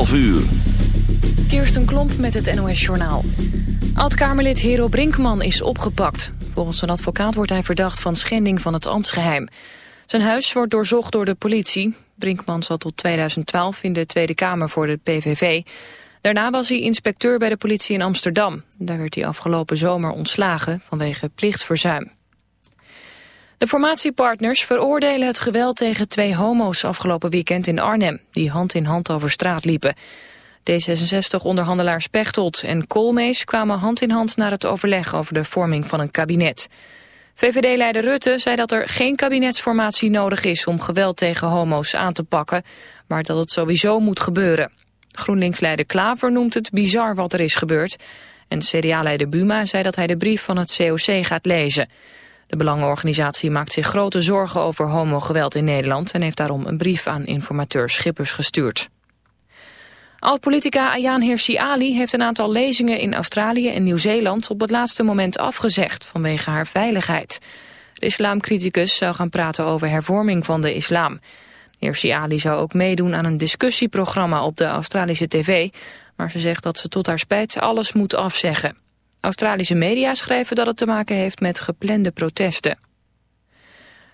11 uur. Kirsten Klomp met het NOS-journaal. Oud-Kamerlid Hero Brinkman is opgepakt. Volgens een advocaat wordt hij verdacht van schending van het ambtsgeheim. Zijn huis wordt doorzocht door de politie. Brinkman zat tot 2012 in de Tweede Kamer voor de PVV. Daarna was hij inspecteur bij de politie in Amsterdam. Daar werd hij afgelopen zomer ontslagen vanwege plichtsverzuim. De formatiepartners veroordelen het geweld tegen twee homo's afgelopen weekend in Arnhem, die hand in hand over straat liepen. D66-onderhandelaars Pechtold en Koolmees kwamen hand in hand naar het overleg over de vorming van een kabinet. VVD-leider Rutte zei dat er geen kabinetsformatie nodig is om geweld tegen homo's aan te pakken, maar dat het sowieso moet gebeuren. GroenLinks-leider Klaver noemt het bizar wat er is gebeurd. En CDA-leider Buma zei dat hij de brief van het COC gaat lezen. De Belangenorganisatie maakt zich grote zorgen over homogeweld in Nederland... en heeft daarom een brief aan informateur Schippers gestuurd. Oud-politica Ayaan Hirsi Ali heeft een aantal lezingen in Australië en Nieuw-Zeeland op het laatste moment afgezegd vanwege haar veiligheid. De islamcriticus zou gaan praten over hervorming van de islam. Hirsi Ali zou ook meedoen aan een discussieprogramma op de Australische tv, maar ze zegt dat ze tot haar spijt alles moet afzeggen. Australische media schrijven dat het te maken heeft met geplande protesten.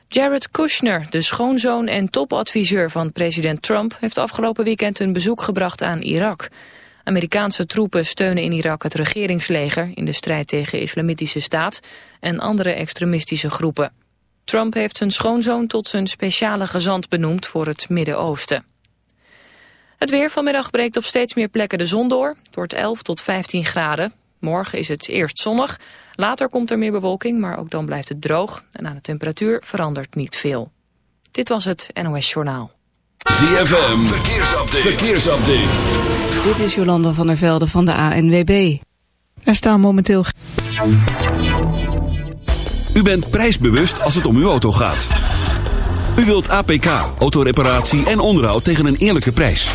Jared Kushner, de schoonzoon en topadviseur van president Trump... heeft afgelopen weekend een bezoek gebracht aan Irak. Amerikaanse troepen steunen in Irak het regeringsleger... in de strijd tegen islamitische staat en andere extremistische groepen. Trump heeft zijn schoonzoon tot zijn speciale gezant benoemd voor het Midden-Oosten. Het weer vanmiddag breekt op steeds meer plekken de zon door. Het wordt 11 tot 15 graden. Morgen is het eerst zonnig, later komt er meer bewolking, maar ook dan blijft het droog. En aan de temperatuur verandert niet veel. Dit was het NOS Journaal. ZFM, verkeersupdate. verkeersupdate. Dit is Jolanda van der Velde van de ANWB. Er staan momenteel... U bent prijsbewust als het om uw auto gaat. U wilt APK, autoreparatie en onderhoud tegen een eerlijke prijs.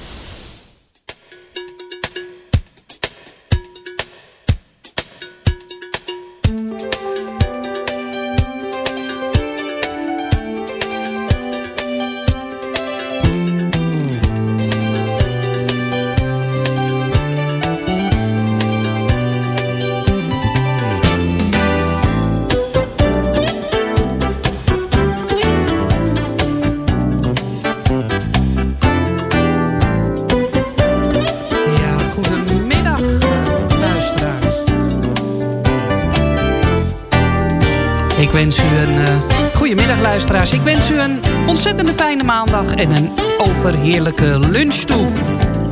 Maandag en een overheerlijke lunch toe.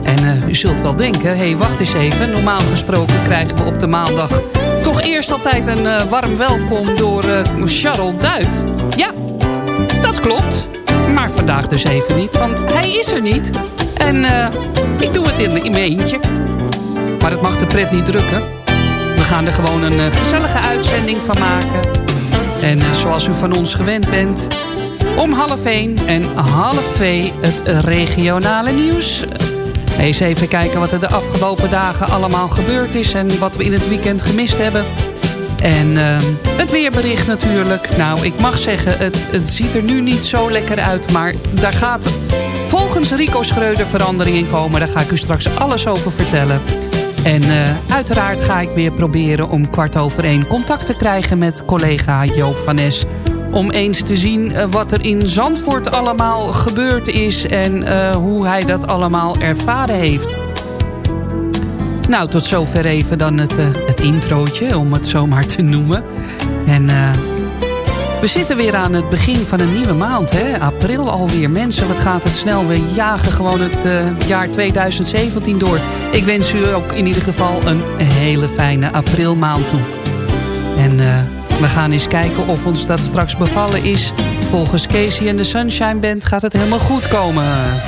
En eh, u zult wel denken, hé, hey, wacht eens even. Normaal gesproken krijgen we op de maandag toch eerst altijd een eh, warm welkom door eh, Charles Duif. Ja, dat klopt. Maar vandaag dus even niet, want hij is er niet. En ik doe het in, in mijn eentje. Maar het mag de pret niet drukken. We gaan er gewoon een gezellige uitzending van maken. En zoals u van ons gewend bent... Om half 1 en half 2 het regionale nieuws. Eens even kijken wat er de afgelopen dagen allemaal gebeurd is... en wat we in het weekend gemist hebben. En uh, het weerbericht natuurlijk. Nou, ik mag zeggen, het, ziet er nu niet zo lekker uit... maar daar gaat volgens Rico Schreuder verandering in komen. Daar ga ik u straks alles over vertellen. En uh, uiteraard ga ik weer proberen om kwart over één contact te krijgen met collega Joop van Nes. Om eens te zien uh, wat er in Zandvoort allemaal gebeurd is en uh, hoe hij dat allemaal ervaren heeft. Nou, tot zover even dan het, het introotje, om het zo maar te noemen. En we zitten weer aan het begin van een nieuwe maand, hè? April alweer. Mensen, wat gaat het snel. We jagen gewoon het uh, jaar 2017 door. Ik wens u ook in ieder geval een hele fijne aprilmaand toe. En uh, we gaan eens kijken of ons dat straks bevallen is. Volgens Casey en de Sunshine Band gaat het helemaal goed komen.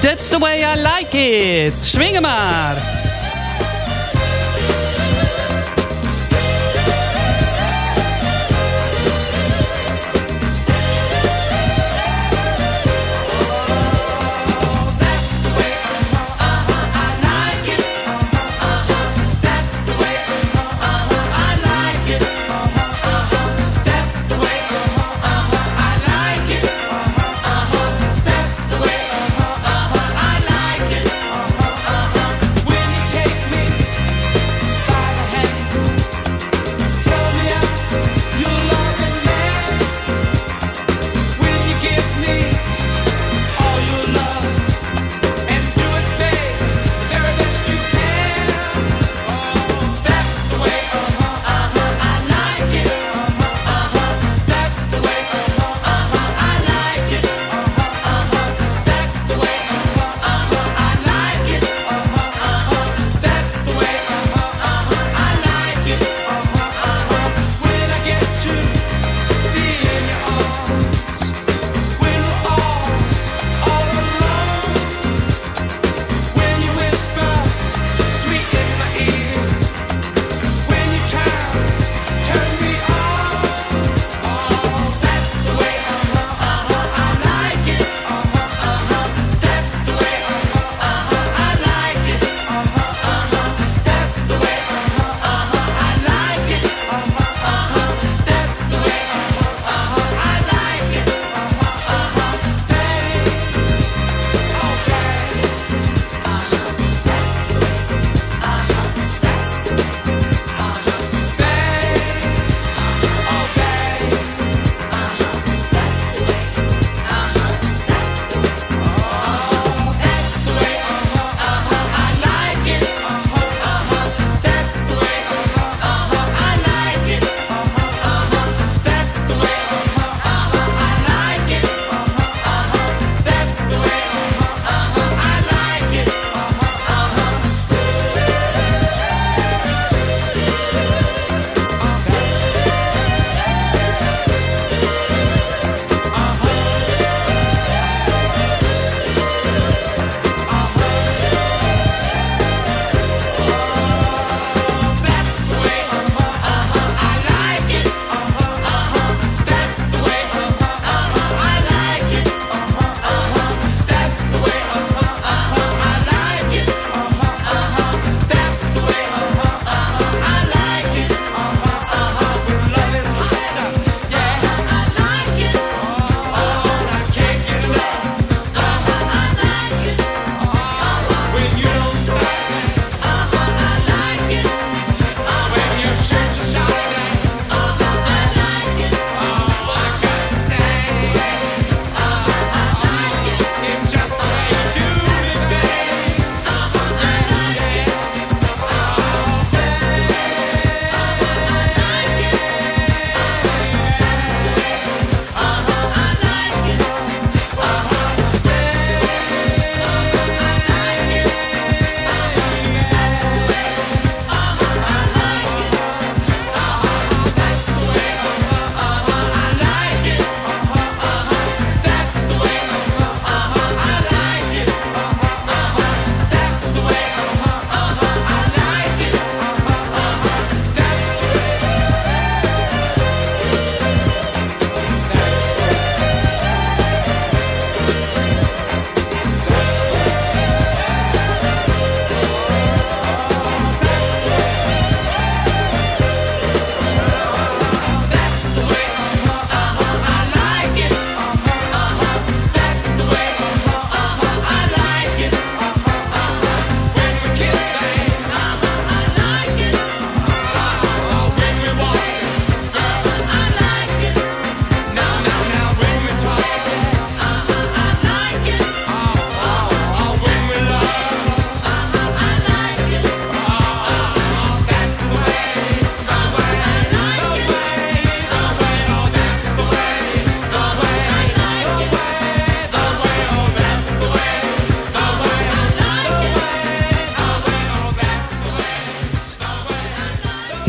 That's the way I like it. Swingen maar.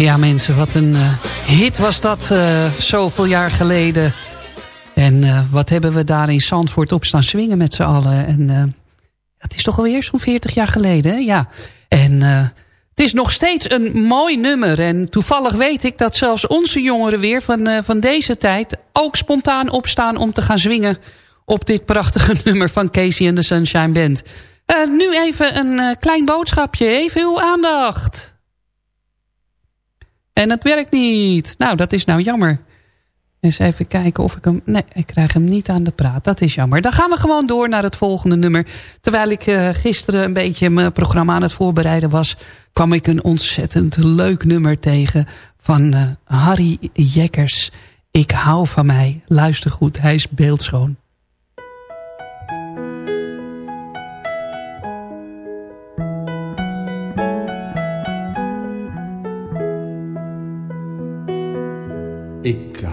Ja mensen, wat een uh, hit was dat uh, zoveel jaar geleden. En uh, wat hebben we daar in Zandvoort op staan swingen met z'n allen. En dat is toch alweer zo'n 40 jaar geleden, hè? Ja. En het is nog steeds een mooi nummer. En toevallig weet ik dat zelfs onze jongeren weer van, van deze tijd... ook spontaan opstaan om te gaan zwingen op dit prachtige nummer van Casey and the Sunshine Band. nu even een klein boodschapje, even uw aandacht. En het werkt niet. Nou, dat is nou jammer. Eens even kijken of ik hem... Nee, ik krijg hem niet aan de praat. Dat is jammer. Dan gaan we gewoon door naar het volgende nummer. Terwijl ik uh, gisteren een beetje mijn programma aan het voorbereiden was... kwam ik een ontzettend leuk nummer tegen van uh, Harry Jekkers. Ik hou van mij. Luister goed, hij is beeldschoon.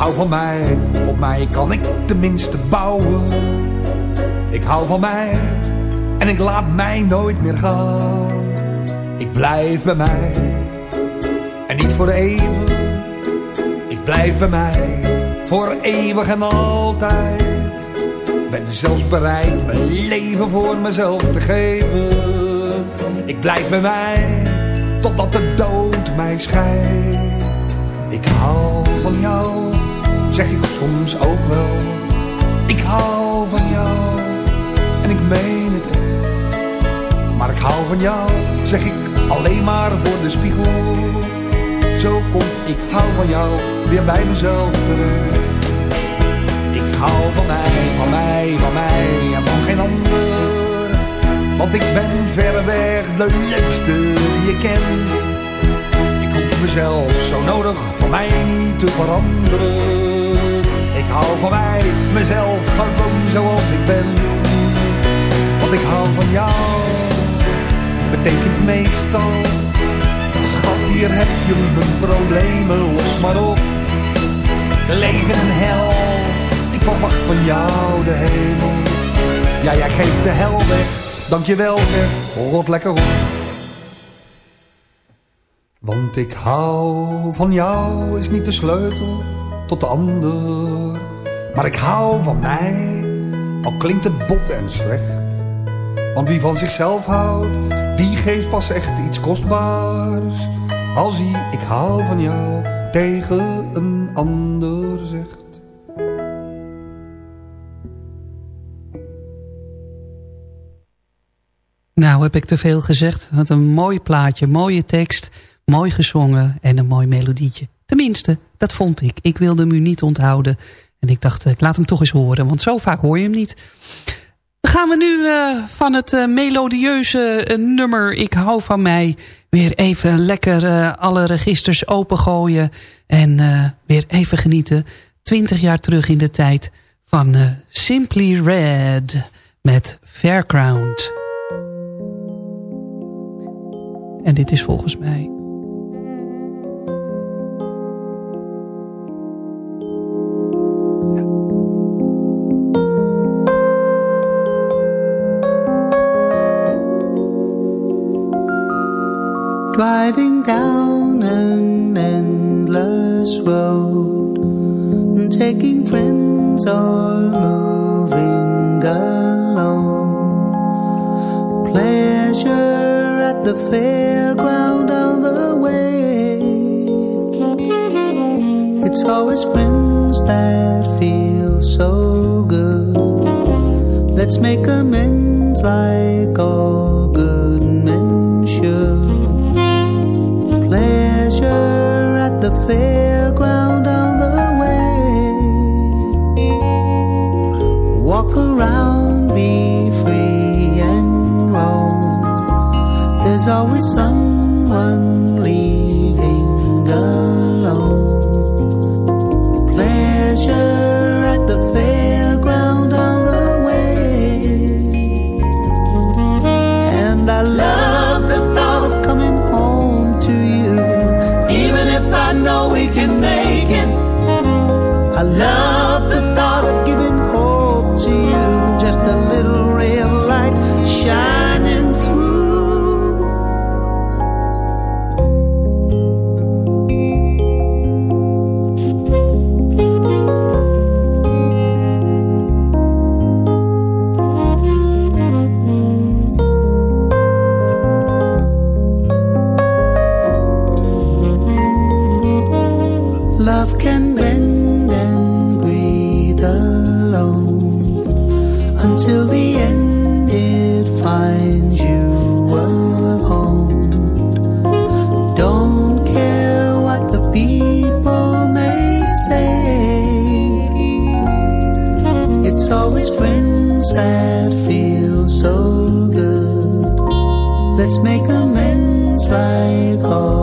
hou van mij, op mij kan ik tenminste bouwen. Ik hou van mij en ik laat mij nooit meer gaan. Ik blijf bij mij en niet voor even. Ik blijf bij mij voor eeuwig en altijd. Ben zelfs bereid mijn leven voor mezelf te geven. Ik blijf bij mij totdat de dood mij scheidt. Ik hou van jou zeg ik soms ook wel. Ik hou van jou en ik meen het echt. Maar ik hou van jou, zeg ik alleen maar voor de spiegel. Zo komt ik hou van jou weer bij mezelf terecht. Ik hou van mij, van mij, van mij en van geen ander. Want ik ben verreweg de leukste die je kent. Mezelf zo nodig van mij niet te veranderen. Hou van mij, mezelf, gewoon zoals ik ben. Want ik hou van jou, betekent meestal. Schat, hier heb je mijn problemen, los maar op. Leven en hel, ik verwacht van jou de hemel. Ja, jij geeft de hel weg, dankjewel zeg, rot lekker op. Want ik hou van jou is niet de sleutel tot de ander. Maar ik hou van mij, al klinkt het bot en slecht. Want wie van zichzelf houdt, die geeft pas echt iets kostbaars. Als hij ik hou van jou tegen een ander zegt. Nou, heb ik te veel gezegd. Wat een mooi plaatje, mooie tekst, mooi gezongen en een mooi melodietje. Tenminste, dat vond ik. Ik wilde hem u niet onthouden. En ik dacht, ik laat hem toch eens horen. Want zo vaak hoor je hem niet. Dan gaan we nu uh, van het uh, melodieuze nummer Ik hou van mij... weer even lekker alle registers opengooien. En weer even genieten. Twintig jaar terug in de tijd van Simply Red met Fairground. En dit is volgens mij driving down an endless road and taking friends or moving alone. Pleasure at the fairground on the way. It's always friends that feel so good. Let's make amends like all Always someone cycle.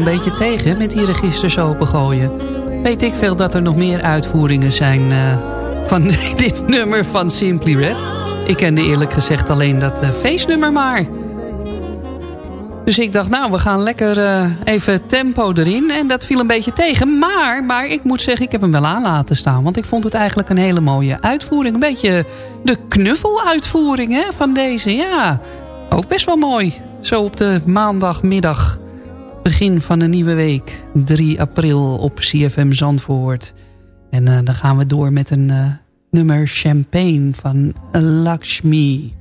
een beetje tegen met die registers opengooien. Weet ik veel dat er nog meer uitvoeringen zijn eh, van dit nummer van Simply Red. Ik kende eerlijk gezegd alleen dat eh, feestnummer maar. Dus ik dacht, nou, we gaan lekker eh, even tempo erin. En dat viel een beetje tegen. Maar, maar ik moet zeggen, ik heb hem wel aan laten staan. Want ik vond het eigenlijk een hele mooie uitvoering. Een beetje de knuffeluitvoering hè, van deze, ja. Ook best wel mooi. Zo op de maandagmiddag begin van een nieuwe week. 3 april op CFM Zandvoort. En eh, dan gaan we door met een eh, nummer Champagne van Lakshmi.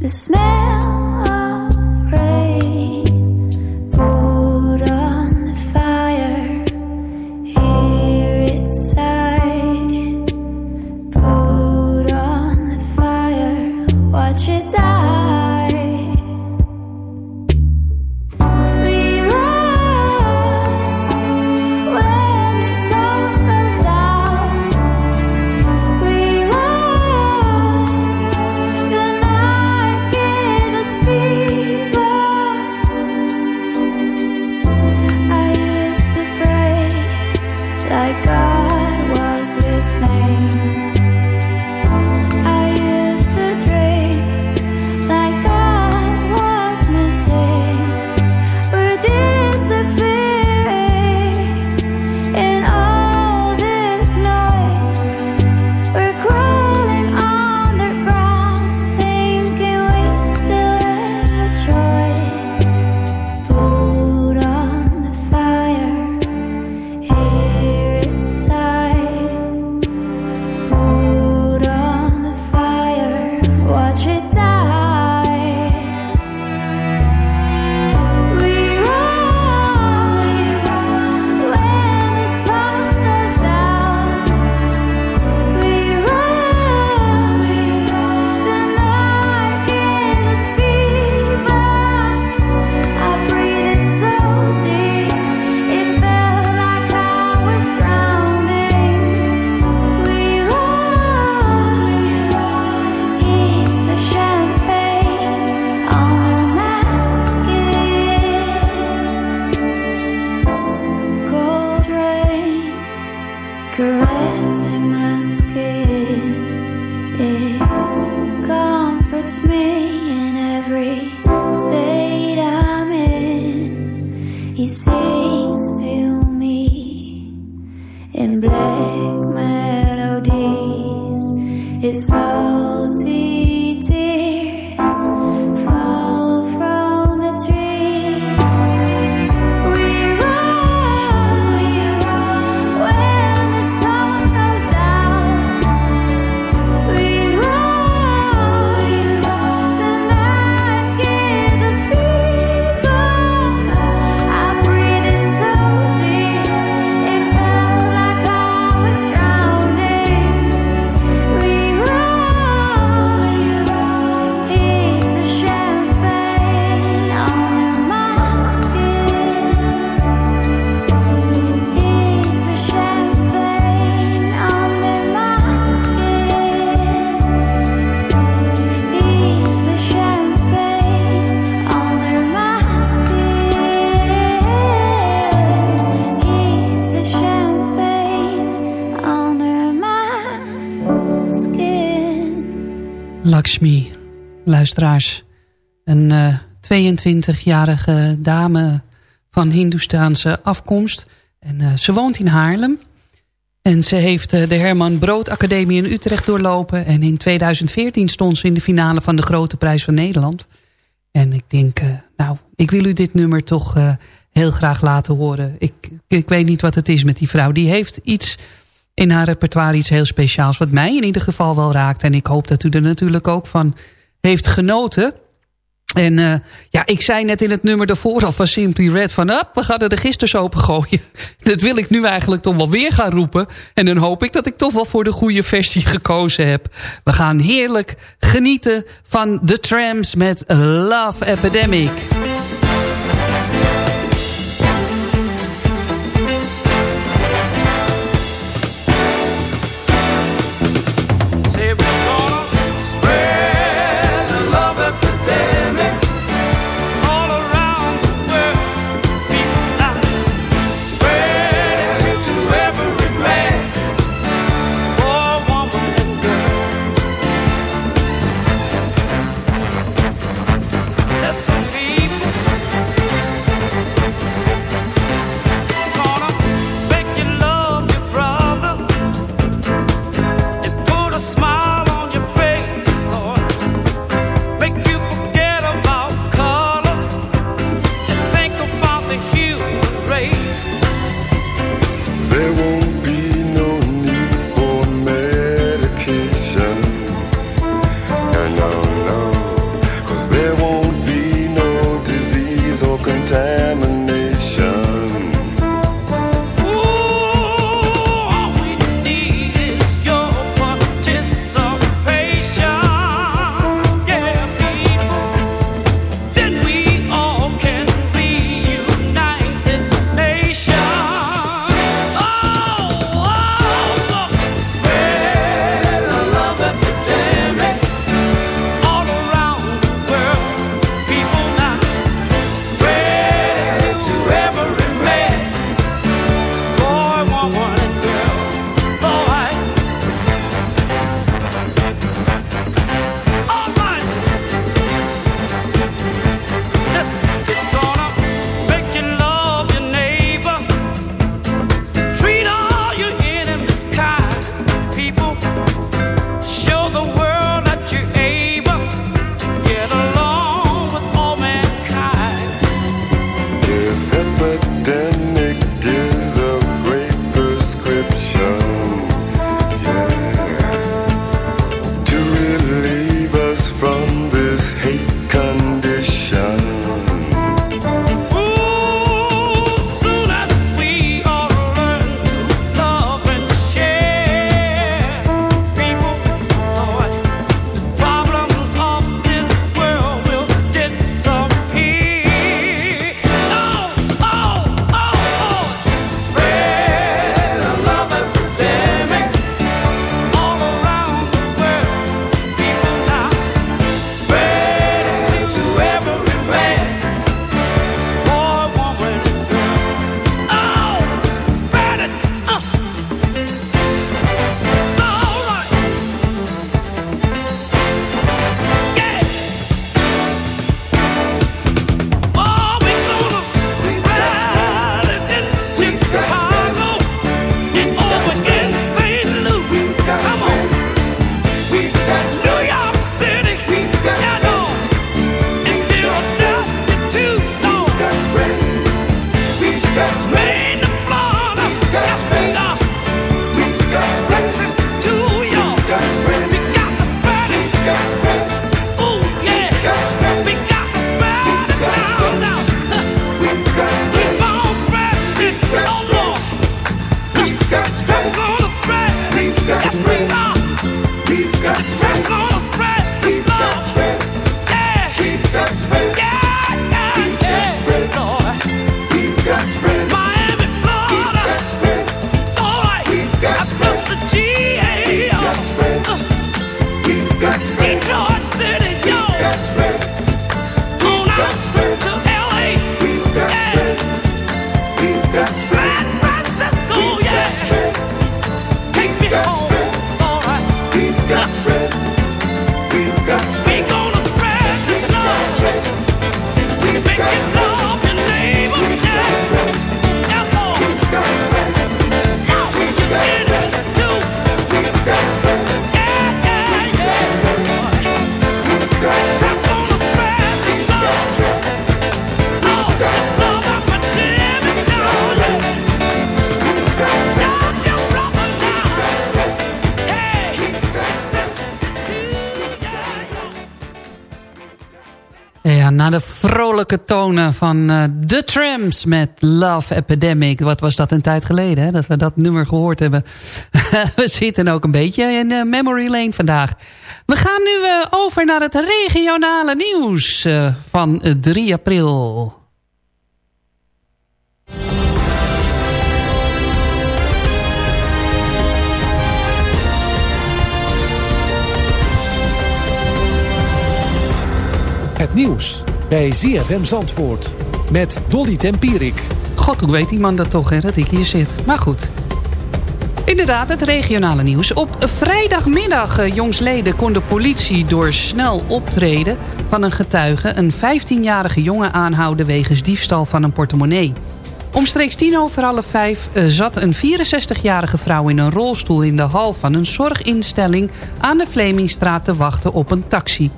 The smell. music Een eh, 22-jarige dame van Hindoestaanse afkomst. En eh, ze woont in Haarlem. En ze heeft eh, de Herman Brood Academie in Utrecht doorlopen. En in 2014 stond ze in de finale van de Grote Prijs van Nederland. En ik denk, eh, nou, ik wil u dit nummer toch eh, heel graag laten horen. Ik, ik weet niet wat het is met die vrouw. Die heeft iets in haar repertoire, iets heel speciaals... wat mij in ieder geval wel raakt. En ik hoop dat u er natuurlijk ook van heeft genoten... En uh, ja, ik zei net in het nummer daarvoor al van Simply Red van... Up, we gaan er de gisters open gooien. Dat wil ik nu eigenlijk toch wel weer gaan roepen. En dan hoop ik dat ik toch wel voor de goede versie gekozen heb. We gaan heerlijk genieten van The Trams met Love Epidemic. Vrolijke tonen van uh, The Trams met Love Epidemic. Wat was dat een tijd geleden, hè, dat we dat nummer gehoord hebben. we zitten ook een beetje in uh, memory lane vandaag. We gaan nu uh, over naar het regionale nieuws van 3 april. Het nieuws bij ZFM Zandvoort met Dolly Tempierik. God, hoe weet die man dat toch, hè, dat ik hier zit. Maar goed. Inderdaad, het regionale nieuws. Op vrijdagmiddag, eh, jongsleden, kon de politie door snel optreden van een getuige... een 15-jarige jongen aanhouden wegens diefstal van een portemonnee. Omstreeks tien over half vijf eh, zat een 64-jarige vrouw in een rolstoel... in de hal van een zorginstelling aan de Vlemingstraat te wachten op een taxi.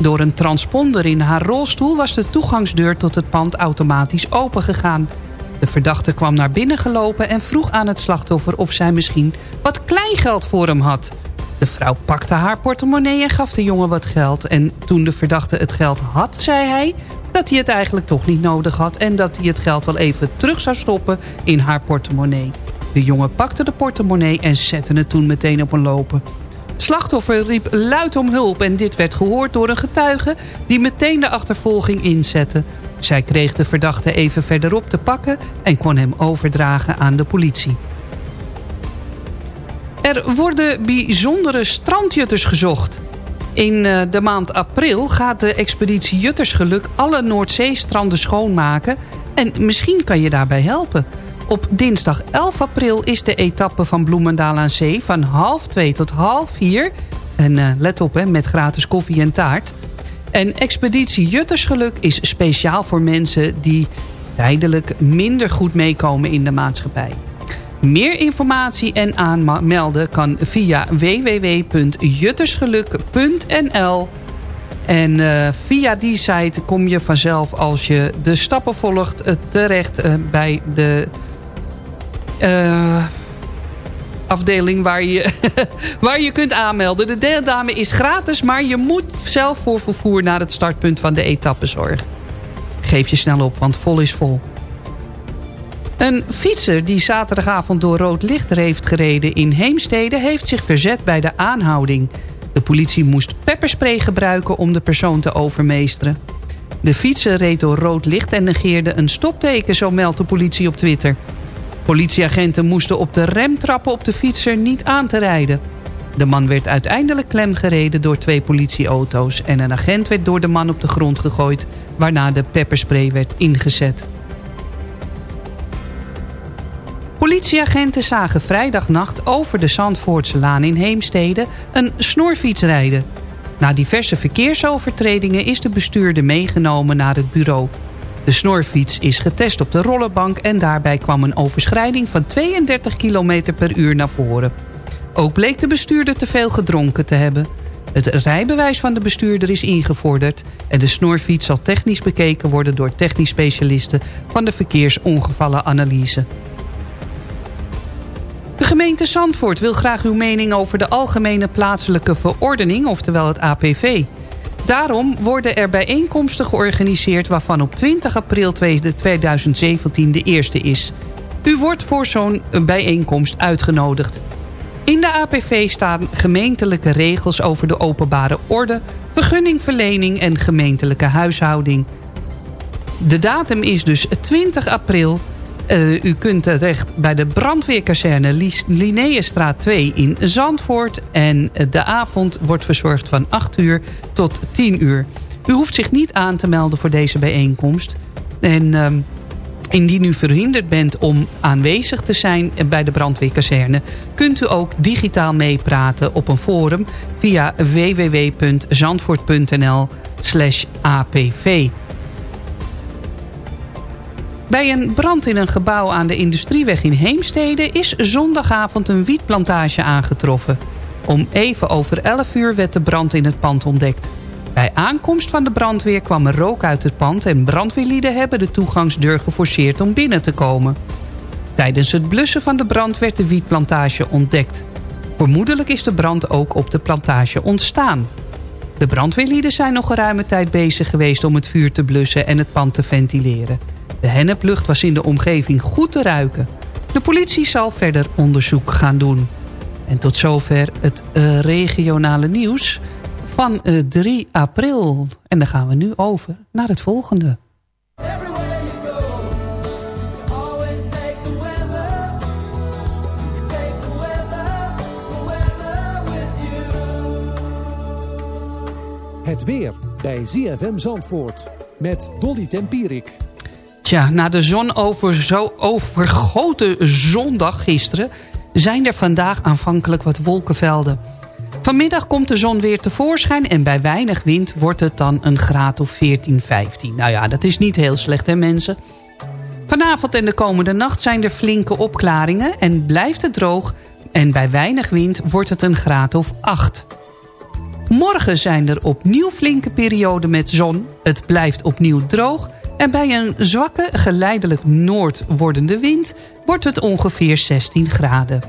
Door een transponder in haar rolstoel was de toegangsdeur tot het pand automatisch opengegaan. De verdachte kwam naar binnen gelopen en vroeg aan het slachtoffer of zij misschien wat kleingeld voor hem had. De vrouw pakte haar portemonnee en gaf de jongen wat geld. En toen de verdachte het geld had, zei hij dat hij het eigenlijk toch niet nodig had... en dat hij het geld wel even terug zou stoppen in haar portemonnee. De jongen pakte de portemonnee en zette het toen meteen op een lopen slachtoffer riep luid om hulp en dit werd gehoord door een getuige... die meteen de achtervolging inzette. Zij kreeg de verdachte even verderop te pakken... en kon hem overdragen aan de politie. Er worden bijzondere strandjutters gezocht. In eh, de maand april gaat de expeditie Juttersgeluk... alle Noordzeestranden schoonmaken... en misschien kan je daarbij helpen... Op dinsdag 11 april is de etappe van Bloemendaal aan Zee... van half 2 tot half 4. En uh, let op, hè, met gratis koffie en taart. En Expeditie Juttersgeluk is speciaal voor mensen... die tijdelijk minder goed meekomen in de maatschappij. Meer informatie en aanmelden kan via www.juttersgeluk.nl... En uh, via die site kom je vanzelf als je de stappen volgt... Uh, terecht bij de uh, afdeling waar je, waar je kunt aanmelden. De deelname is gratis, maar je moet zelf voor vervoer naar het startpunt van de etappe zorgen. Geef je snel op, want vol is vol. Een fietser die zaterdagavond door rood licht heeft gereden in Heemstede... heeft zich verzet bij de aanhouding. De politie moest pepperspray gebruiken om de persoon te overmeesteren. De fietser reed door rood licht en negeerde een stopteken, zo meldt de politie op Twitter. Politieagenten moesten op de rem trappen op de fietser niet aan te rijden. De man werd uiteindelijk klemgereden door twee politieauto's... en een agent werd door de man op de grond gegooid... waarna de pepperspray werd ingezet. Politieagenten zagen vrijdagnacht over de Zandvoortse Laan in Heemstede... een snorfiets rijden. Na diverse verkeersovertredingen is de bestuurder meegenomen naar het bureau... De snorfiets is getest op de rollenbank en daarbij kwam een overschrijding van 32 km per uur naar voren. Ook bleek de bestuurder te veel gedronken te hebben. Het rijbewijs van de bestuurder is ingevorderd... en de snorfiets zal technisch bekeken worden door technisch specialisten... van de verkeersongevallenanalyse. De gemeente Zandvoort wil graag uw mening over de Algemene Plaatselijke Verordening... oftewel het APV... Daarom worden er bijeenkomsten georganiseerd... waarvan op 20 april 2017 de eerste is. U wordt voor zo'n bijeenkomst uitgenodigd. In de APV staan gemeentelijke regels over de openbare orde... vergunningverlening en gemeentelijke huishouding. De datum is dus 20 april uh, u kunt terecht bij de brandweerkazerne Linnaeusstraat 2 in Zandvoort. En de avond wordt verzorgd van 8 uur tot 10 uur. U hoeft zich niet aan te melden voor deze bijeenkomst. En uh, indien u verhinderd bent om aanwezig te zijn bij de brandweerkazerne... kunt u ook digitaal meepraten op een forum via www.zandvoort.nl apv. Bij een brand in een gebouw aan de Industrieweg in Heemstede... is zondagavond een wietplantage aangetroffen. Om even over 11 uur werd de brand in het pand ontdekt. Bij aankomst van de brandweer kwam er rook uit het pand... en brandweerlieden hebben de toegangsdeur geforceerd om binnen te komen. Tijdens het blussen van de brand werd de wietplantage ontdekt. Vermoedelijk is de brand ook op de plantage ontstaan. De brandweerlieden zijn nog geruime tijd bezig geweest om het vuur te blussen en het pand te ventileren. De henneplucht was in de omgeving goed te ruiken. De politie zal verder onderzoek gaan doen. En tot zover het eh, regionale nieuws van eh, 3 april. En dan gaan we nu over naar het volgende. Het weer bij ZFM Zandvoort met Dolly Tempierik. Tja, na de zon over zo overgoten zondag gisteren... zijn er vandaag aanvankelijk wat wolkenvelden. Vanmiddag komt de zon weer tevoorschijn... en bij weinig wind wordt het dan een graad of 14, 15. Nou ja, dat is niet heel slecht hè mensen. Vanavond en de komende nacht zijn er flinke opklaringen... en blijft het droog en bij weinig wind wordt het een graad of 8. Morgen zijn er opnieuw flinke perioden met zon. Het blijft opnieuw droog. En bij een zwakke, geleidelijk noord wordende wind... wordt het ongeveer 16 graden.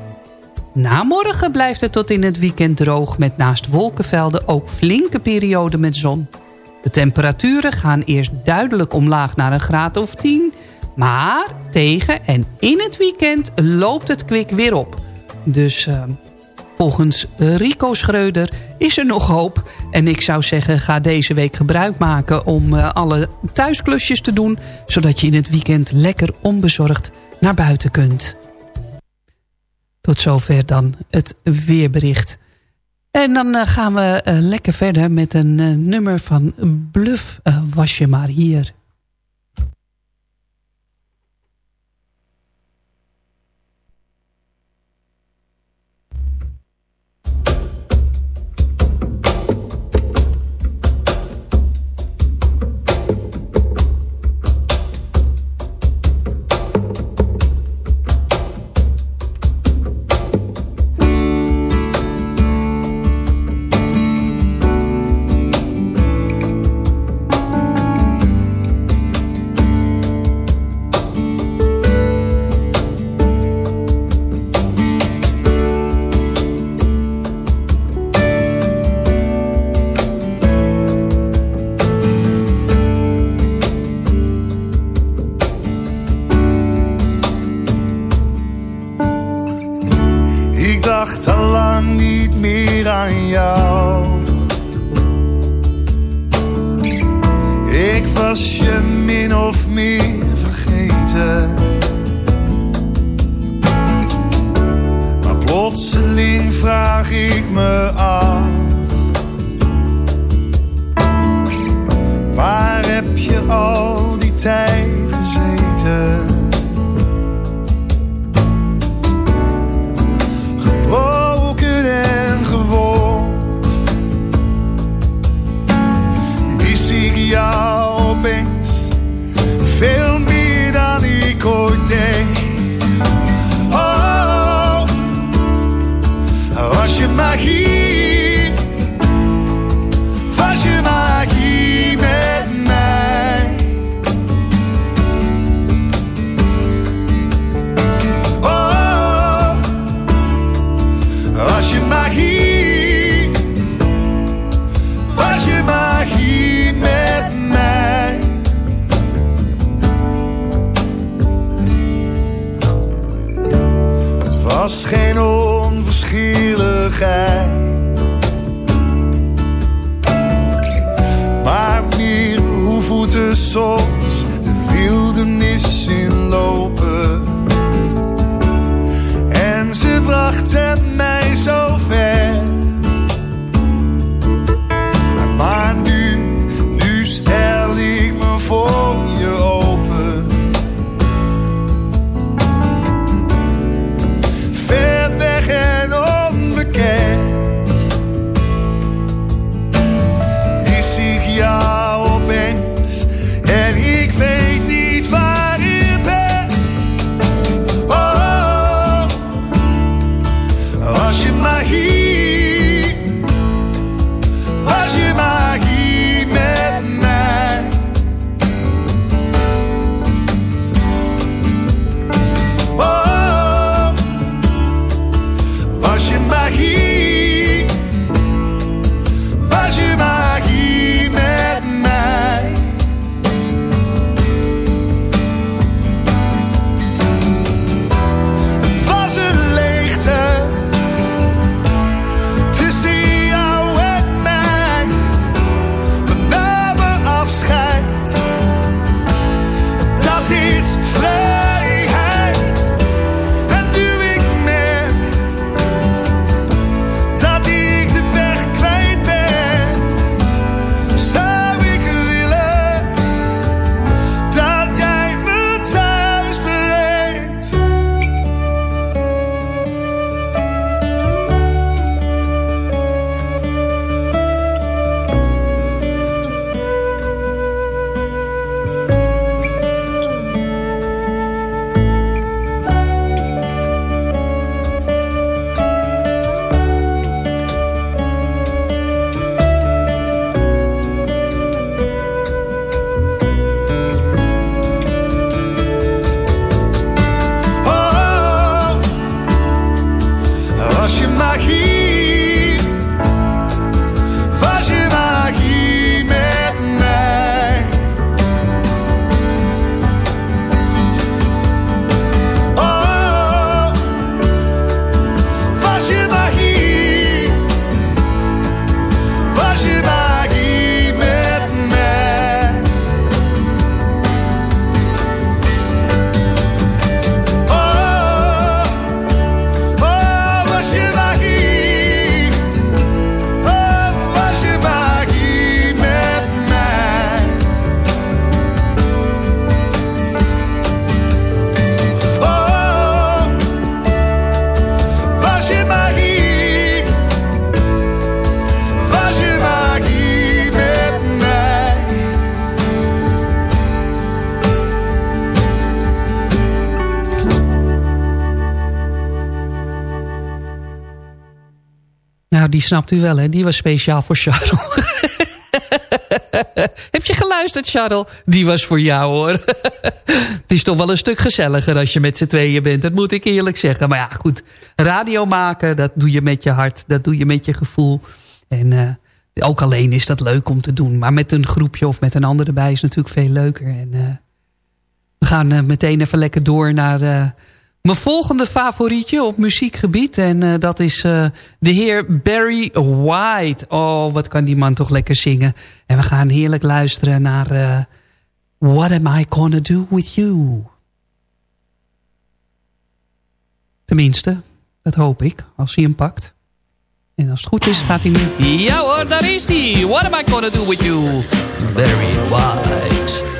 Na morgen blijft het tot in het weekend droog... met naast wolkenvelden ook flinke perioden met zon. De temperaturen gaan eerst duidelijk omlaag naar een graad of 10... maar tegen en in het weekend loopt het kwik weer op. Dus... Uh, Volgens Rico Schreuder is er nog hoop. En ik zou zeggen, ga deze week gebruik maken om uh, alle thuisklusjes te doen. Zodat je in het weekend lekker onbezorgd naar buiten kunt. Tot zover dan het weerbericht. En dan uh, gaan we uh, lekker verder met een nummer van Bluff Was je maar hier. Nou, die snapt u wel, hè? Die was speciaal voor Charles. Heb je geluisterd, Charles? Die was voor jou, hoor. het is toch wel een stuk gezelliger als je met z'n tweeën bent. Dat moet ik eerlijk zeggen. Maar ja, goed. Radio maken, dat doe je met je hart. Dat doe je met je gevoel. En uh, ook alleen is dat leuk om te doen. Maar met een groepje of met een ander erbij is natuurlijk veel leuker. En uh, we gaan uh, meteen even lekker door naar mijn volgende favorietje op muziekgebied. En uh, dat is uh, de heer Barry White. Oh, wat kan die man toch lekker zingen. En we gaan heerlijk luisteren naar... Uh, What am I gonna do with you? Tenminste, dat hoop ik, als hij hem pakt. En als het goed is, gaat hij nu... Ja hoor, daar is hij! What am I gonna do with you? Barry White.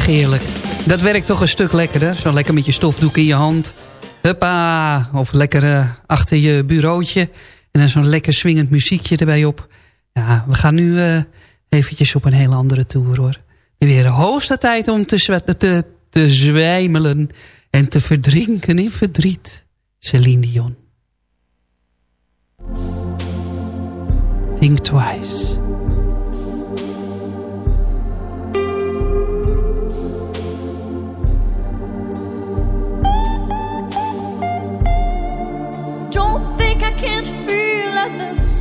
Zeg eerlijk. Dat werkt toch een stuk lekkerder. Zo lekker met je stofdoek in je hand. Huppa. Of lekker uh, achter je bureautje. En dan zo'n lekker swingend muziekje erbij op. Ja, we gaan nu uh, eventjes op een hele andere tour hoor. Weer de hoogste tijd om te, te, te zwijmelen. En te verdrinken in verdriet. Celine Dion. Think twice.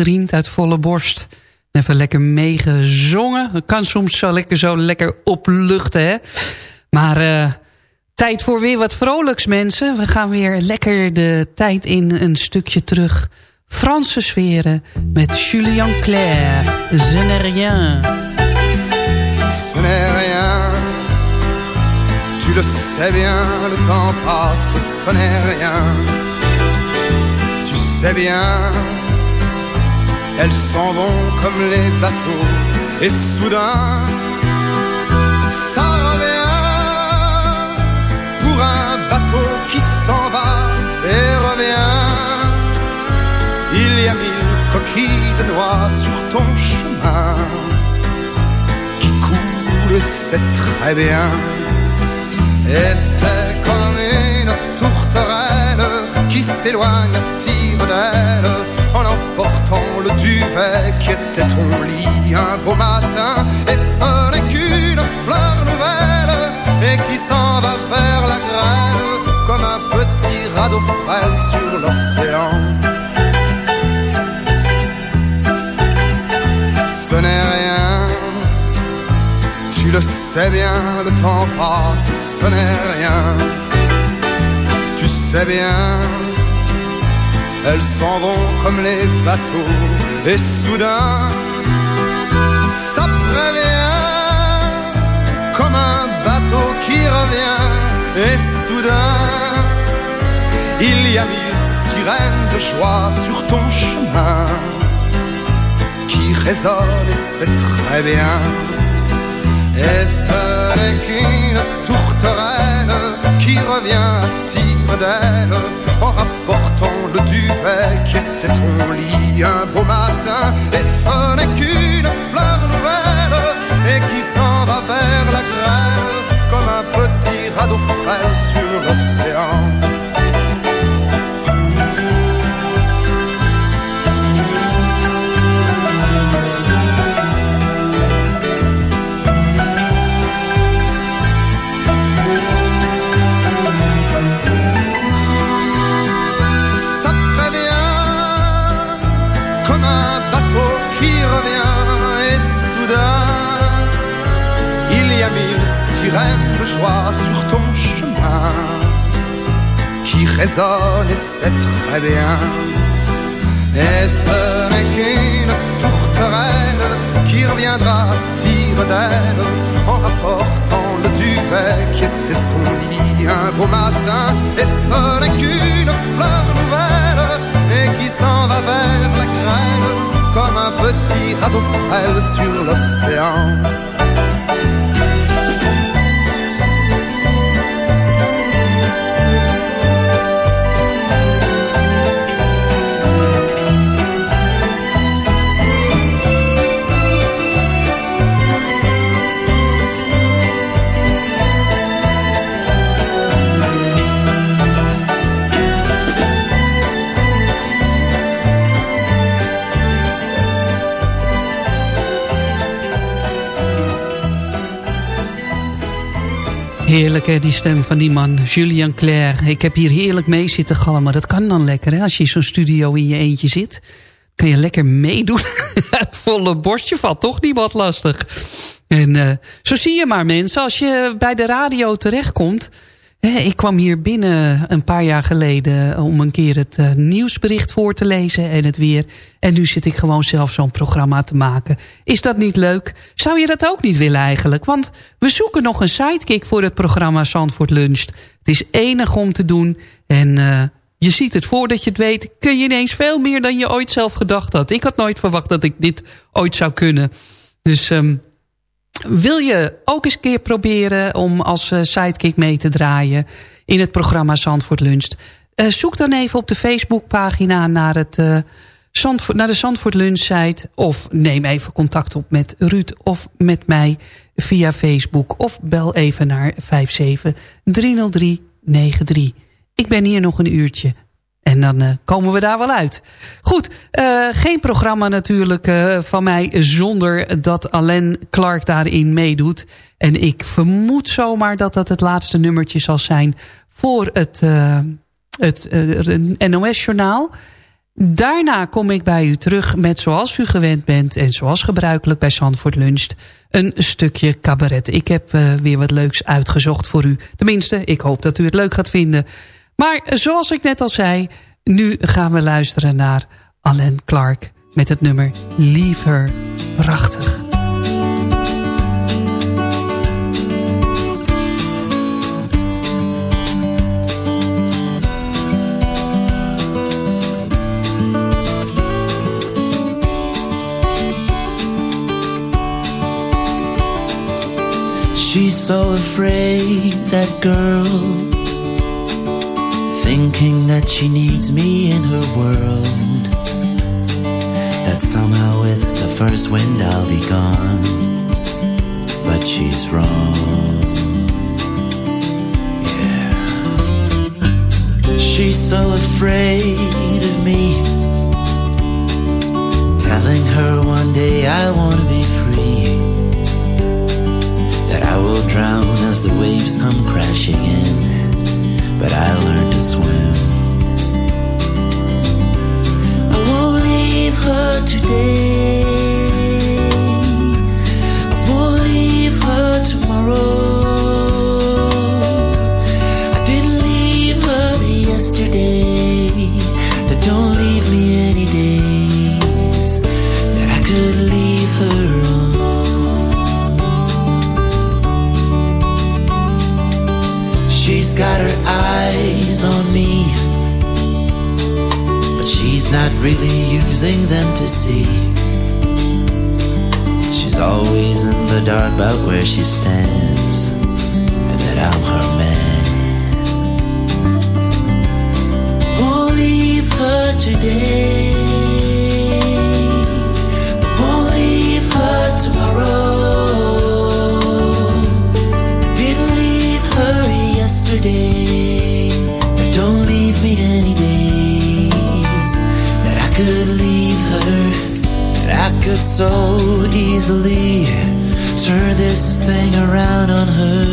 Meegegriend uit volle borst. Even lekker meegezongen. Kan soms zo lekker, zo lekker opluchten, hè. Maar uh, tijd voor weer wat vrolijks, mensen. We gaan weer lekker de tijd in een stukje terug. Franse sferen met Julien Clerc. Je. Tu le sais bien, le temps passe, ce n'est rien. Sais bien, elles s'en vont comme les bateaux, et soudain, ça revient pour un bateau qui s'en va et revient. Il y a mille coquilles de noix sur ton chemin qui coulent, c'est très bien. Et c'est comme une tourterelle qui s'éloigne à tire d'aile en emportant duvet qui était ton lit un beau matin. Et ce n'est qu'une fleur nouvelle et qui s'en va vers la grêle comme un petit radeau frêle sur l'océan. Ce n'est rien tu le sais bien, le temps passe, ce n'est rien. Tu sais bien, elles s'en vont comme les bateaux, et soudain, ça prévient, comme un bateau qui revient, et soudain, il y a mille sirènes de joie sur ton chemin, qui résonnent, et c'est très bien. Et ce n'est qu'une tourterelle qui revient à d'aile en rapportant le duvet qui était ton un beau matin. Et ce et c'est très bien. Et ce n'est qu'une tourterelle qui reviendra tire d'aile en rapportant le duvet qui était son lit un beau matin. Et ce n'est qu'une fleur nouvelle et qui s'en va vers la grêle comme un petit radeau frêle sur l'océan. Heerlijk hè, die stem van die man, Julien Clerc. Ik heb hier heerlijk mee zitten galmen. Dat kan dan lekker hè, als je in zo'n studio in je eentje zit. Kan je lekker meedoen. Volle borstje valt toch niet wat lastig. En uh, zo zie je maar mensen, als je bij de radio terechtkomt... Ik kwam hier binnen een paar jaar geleden om een keer het uh, nieuwsbericht voor te lezen en het weer. En nu zit ik gewoon zelf zo'n programma te maken. Is dat niet leuk? Zou je dat ook niet willen eigenlijk? Want we zoeken nog een sidekick voor het programma Zandvoort Luncht. Het is enig om te doen en uh, je ziet het voordat je het weet... kun je ineens veel meer dan je ooit zelf gedacht had. Ik had nooit verwacht dat ik dit ooit zou kunnen. Dus... Um, wil je ook eens een keer proberen om als uh, sidekick mee te draaien in het programma Zandvoort Luncht? Uh, zoek dan even op de Facebookpagina naar, het, uh, Zandvoort, naar de Zandvoort Lunch site. Of neem even contact op met Ruud of met mij via Facebook. Of bel even naar 5730393. Ik ben hier nog een uurtje. En dan uh, komen we daar wel uit. Goed, uh, geen programma natuurlijk uh, van mij zonder dat Alain Clark daarin meedoet. En ik vermoed zomaar dat dat het laatste nummertje zal zijn voor het, het eh, NOS-journaal. Daarna kom ik bij u terug met zoals u gewend bent... en zoals gebruikelijk bij Zandvoort Luncht... een stukje cabaret. Ik heb weer wat leuks uitgezocht voor u. Tenminste, ik hoop dat u het leuk gaat vinden. Maar zoals ik net al zei... nu gaan we luisteren naar Alan Clark... met het nummer Leave Her. Prachtig. She's so afraid, that girl Thinking that she needs me in her world. That somehow with the first wind I'll be gone. But she's wrong. Yeah. She's so afraid of me. Telling her one day I wanna be free. That I will drown as the waves come crashing in, but I learned to swim. I won't leave her today. I won't leave her tomorrow. I didn't leave her yesterday. That don't leave me got her eyes on me, but she's not really using them to see. She's always in the dark about where she stands, and that I'm her man. Won't leave her today. Won't leave her tomorrow. Don't leave me any days that I could leave her. That I could so easily turn this thing around on her.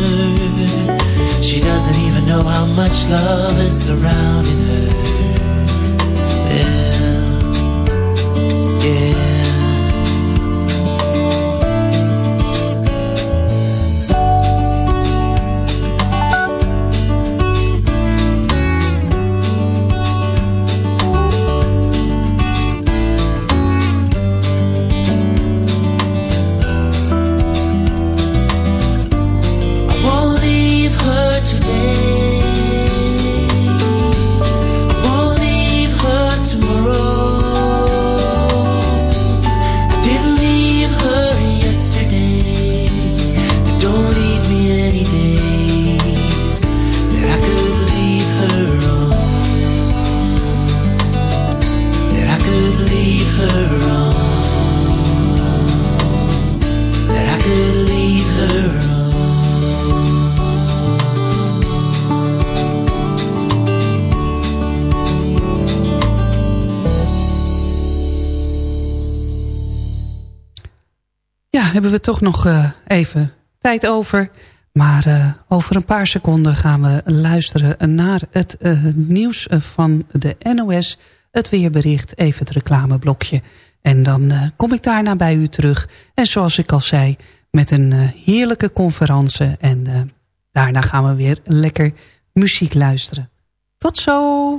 She doesn't even know how much love is surrounding her. Toch nog uh, even tijd over. Maar uh, over een paar seconden gaan we luisteren naar het uh, nieuws van de NOS. Het weerbericht, even het reclameblokje. En dan kom ik daarna bij u terug. En zoals ik al zei, met een heerlijke conferentie. En daarna gaan we weer lekker muziek luisteren. Tot zo!